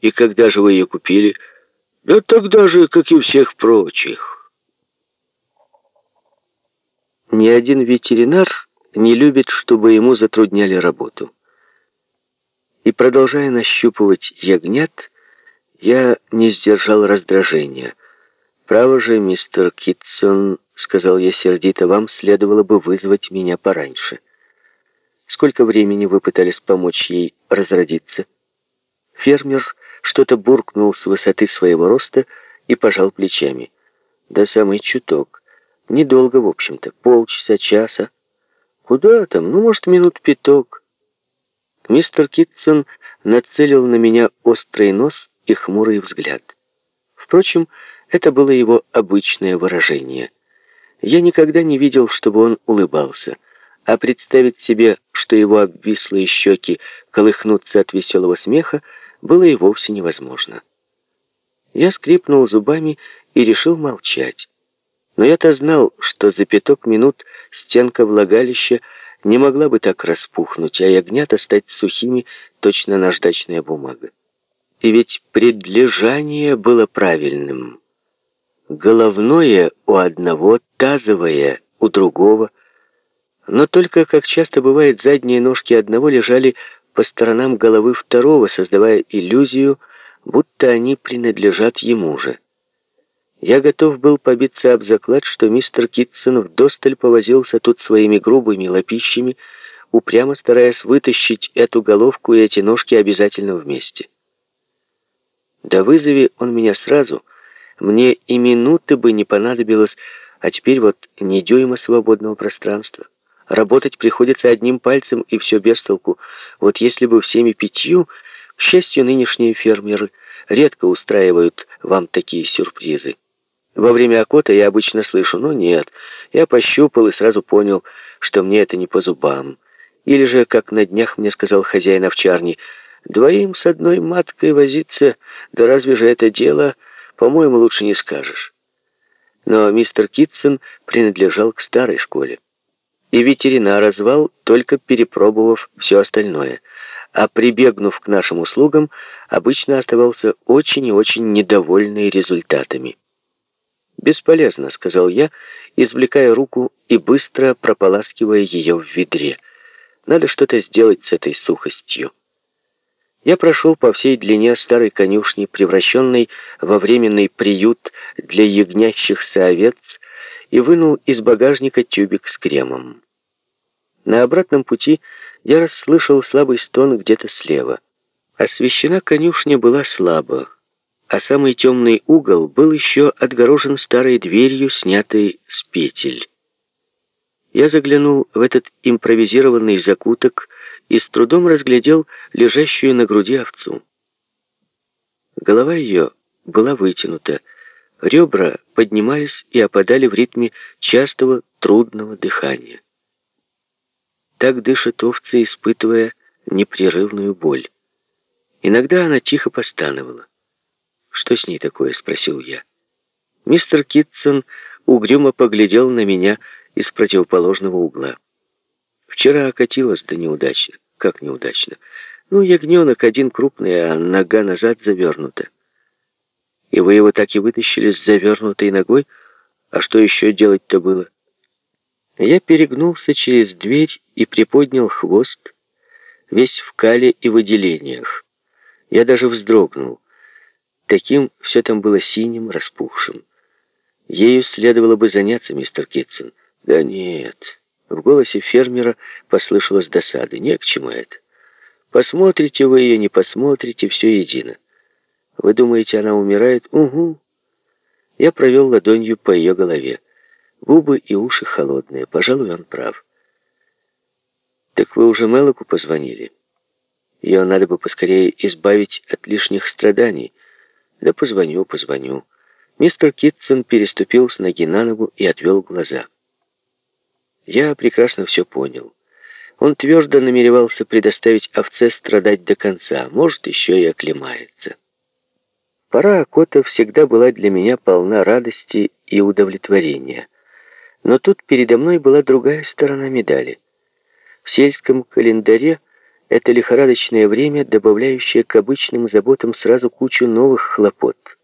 И когда же вы ее купили? Да тогда же, как и всех прочих. Ни один ветеринар не любит, чтобы ему затрудняли работу. И продолжая нащупывать ягнят, я не сдержал раздражения. «Право же, мистер Китсон», — сказал я сердито, — «вам следовало бы вызвать меня пораньше». «Сколько времени вы пытались помочь ей разродиться?» Фермер что-то буркнул с высоты своего роста и пожал плечами. «Да самый чуток. Недолго, в общем-то. Полчаса, часа. Куда там? Ну, может, минут пяток». Мистер Китсон нацелил на меня острый нос и хмурый взгляд. Впрочем, это было его обычное выражение. Я никогда не видел, чтобы он улыбался, а представить себе, что его обвислые щеки колыхнутся от веселого смеха, было и вовсе невозможно. Я скрипнул зубами и решил молчать. Но я-то знал, что за пяток минут стенка влагалища не могла бы так распухнуть, а ягнята стать сухими, точно наждачная бумага. И ведь предлежание было правильным. Головное у одного, тазовое у другого. Но только, как часто бывает, задние ножки одного лежали по сторонам головы второго, создавая иллюзию, будто они принадлежат ему же. Я готов был побиться об заклад, что мистер Китсон вдосталь повозился тут своими грубыми лопищами, упрямо стараясь вытащить эту головку и эти ножки обязательно вместе. Да вызови он меня сразу, мне и минуты бы не понадобилось, а теперь вот не дюйма свободного пространства. Работать приходится одним пальцем, и все без толку. Вот если бы всеми пятью, к счастью, нынешние фермеры редко устраивают вам такие сюрпризы. Во время окота я обычно слышу, но нет, я пощупал и сразу понял, что мне это не по зубам. Или же, как на днях мне сказал хозяин овчарни, двоим с одной маткой возиться, да разве же это дело, по-моему, лучше не скажешь. Но мистер Китсон принадлежал к старой школе и ветеринара звал, только перепробовав все остальное, а прибегнув к нашим услугам, обычно оставался очень и очень недовольный результатами. «Бесполезно», — сказал я, извлекая руку и быстро прополаскивая ее в ведре. «Надо что-то сделать с этой сухостью». Я прошел по всей длине старой конюшни, превращенной во временный приют для ягнящихся овец, и вынул из багажника тюбик с кремом. На обратном пути я расслышал слабый стон где-то слева. Освещена конюшня была слабо, а самый темный угол был еще отгорожен старой дверью, снятой с петель. Я заглянул в этот импровизированный закуток и с трудом разглядел лежащую на груди овцу. Голова ее была вытянута, Ребра поднимались и опадали в ритме частого трудного дыхания. Так дышат овцы, испытывая непрерывную боль. Иногда она тихо постановала. «Что с ней такое?» — спросил я. Мистер Китсон угрюмо поглядел на меня из противоположного угла. «Вчера окатилась да неудачно». «Как неудачно?» «Ну, ягненок один крупный, а нога назад завернута». И вы его так и вытащили с завернутой ногой? А что еще делать-то было? Я перегнулся через дверь и приподнял хвост, весь в кале и выделениях. Я даже вздрогнул. Таким все там было синим, распухшим. Ею следовало бы заняться, мистер Китсон. Да нет. В голосе фермера послышалась досада. Не к чему это. Посмотрите вы ее, не посмотрите, все едино. Вы думаете, она умирает? Угу. Я провел ладонью по ее голове. Губы и уши холодные. Пожалуй, он прав. Так вы уже Мелоку позвонили? Ее надо бы поскорее избавить от лишних страданий. Да позвоню, позвоню. Мистер Китсон переступил с ноги на ногу и отвел глаза. Я прекрасно все понял. Он твердо намеревался предоставить овце страдать до конца, может, еще и оклемается. Пора Акота всегда была для меня полна радости и удовлетворения. Но тут передо мной была другая сторона медали. В сельском календаре это лихорадочное время, добавляющее к обычным заботам сразу кучу новых хлопот —